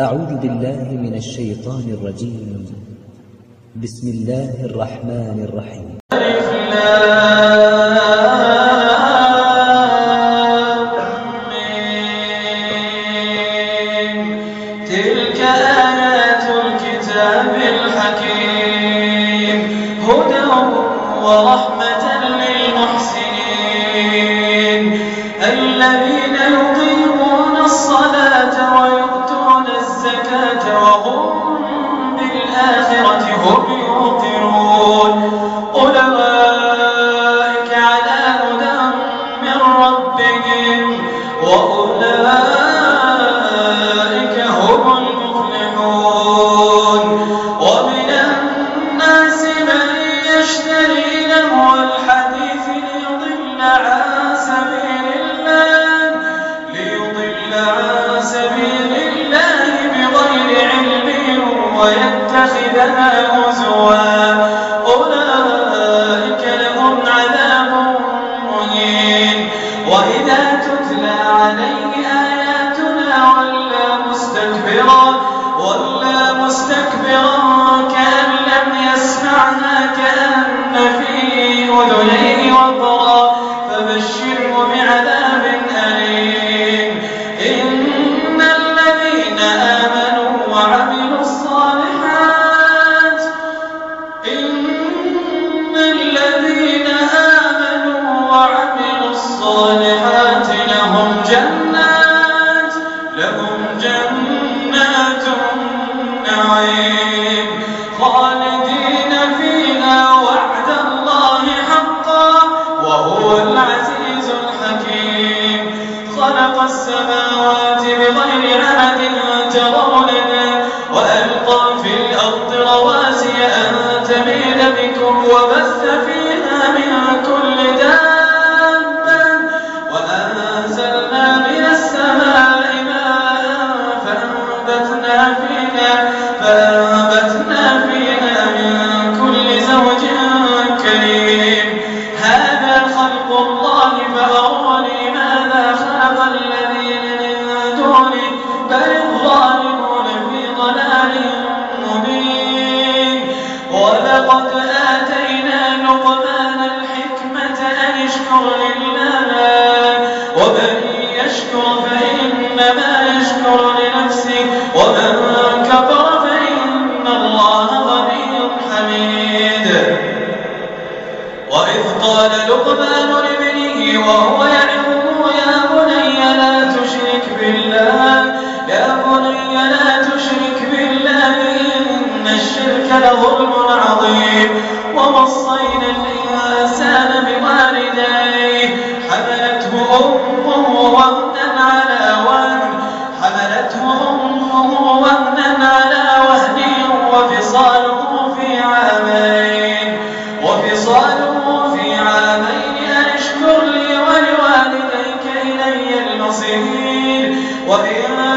أعوذ بالله من الشيطان الرجيم. بسم الله الرحمن الرحيم. تلك آيات الكتاب الحكيم. هدى ورحمة للمحسنين. الذي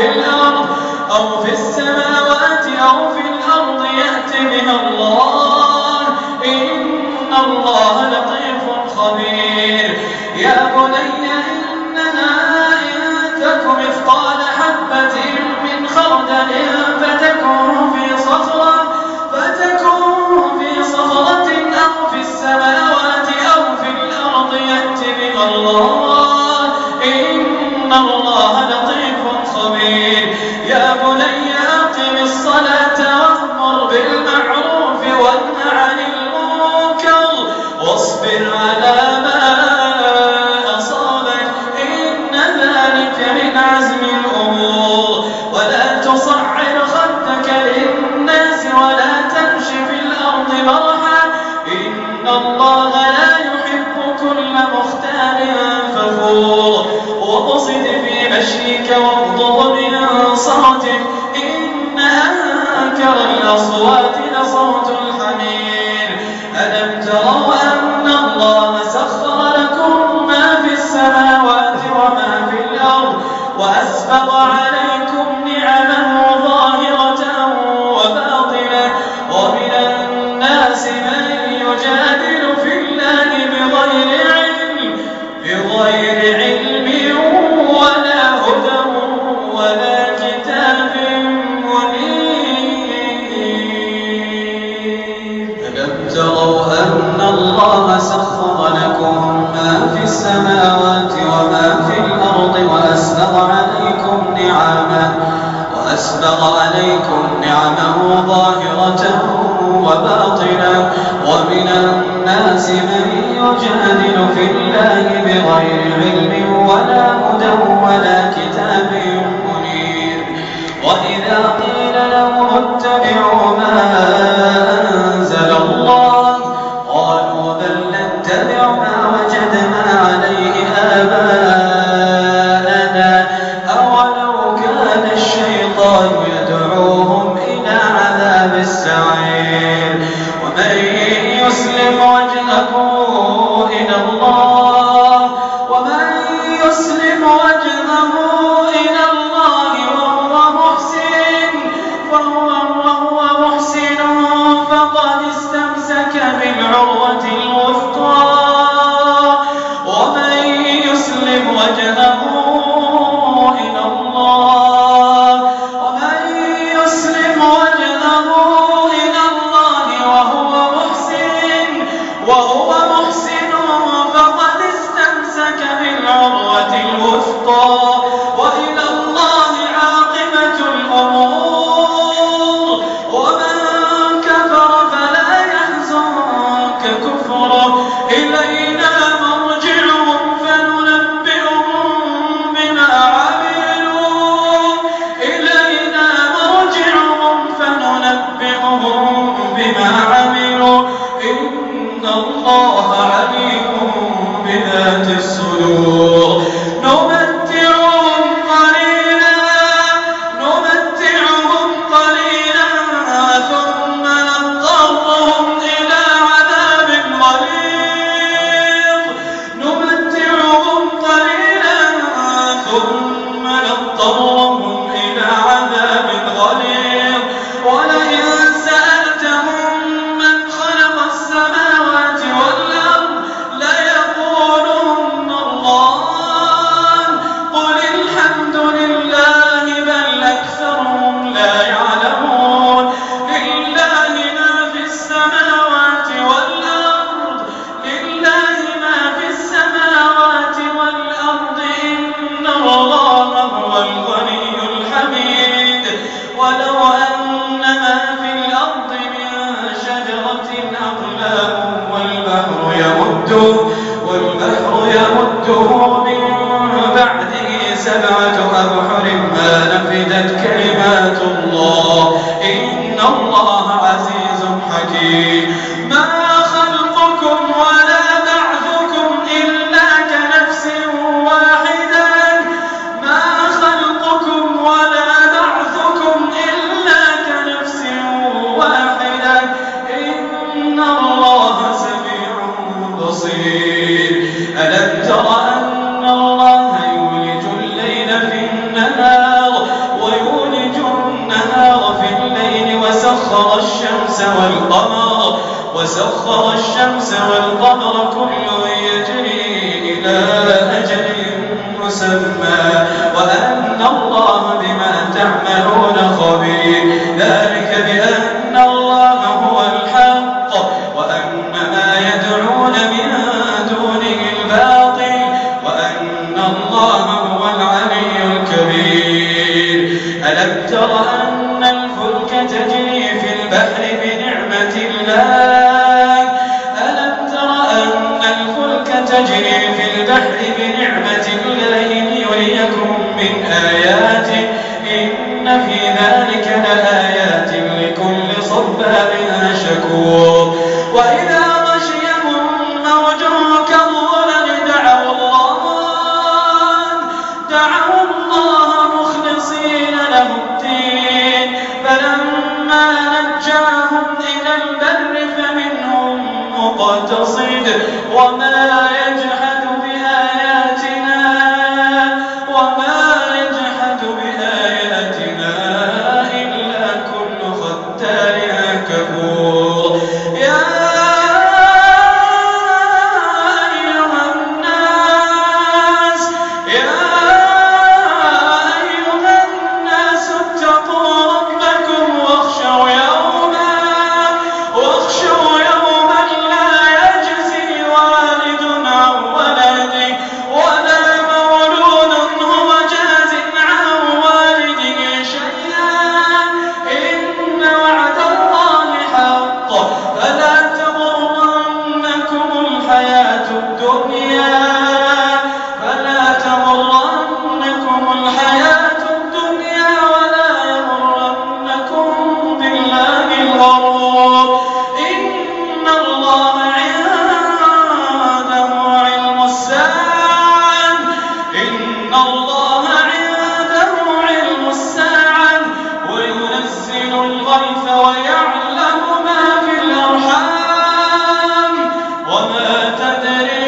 في الأرض أو في السماوات أو في الأرض يأتي بها الله. إن الله لطيف خبير. يا بني إننا إن تك مثقال حبة من خردل فتكون في صخرة فتكون في صخرة بمشيك واغضض من صوتك إن أنكر الأصوات لصوت الحمير. ألم تروا من الناس من يجادل في الله بغير علم ولا هدى ولا كتاب منير. وإذا قيل له اتبعوا ما ما Euro إلى أجل ذلك بأن الله هو الحق وأن ما يدعون من دونه الباطل وأن الله هو العلي الكبير. ألم تر أن الفلك تجري في البحر بنعمة الله؟ ألم تر أن الفلك تجري I'll قدر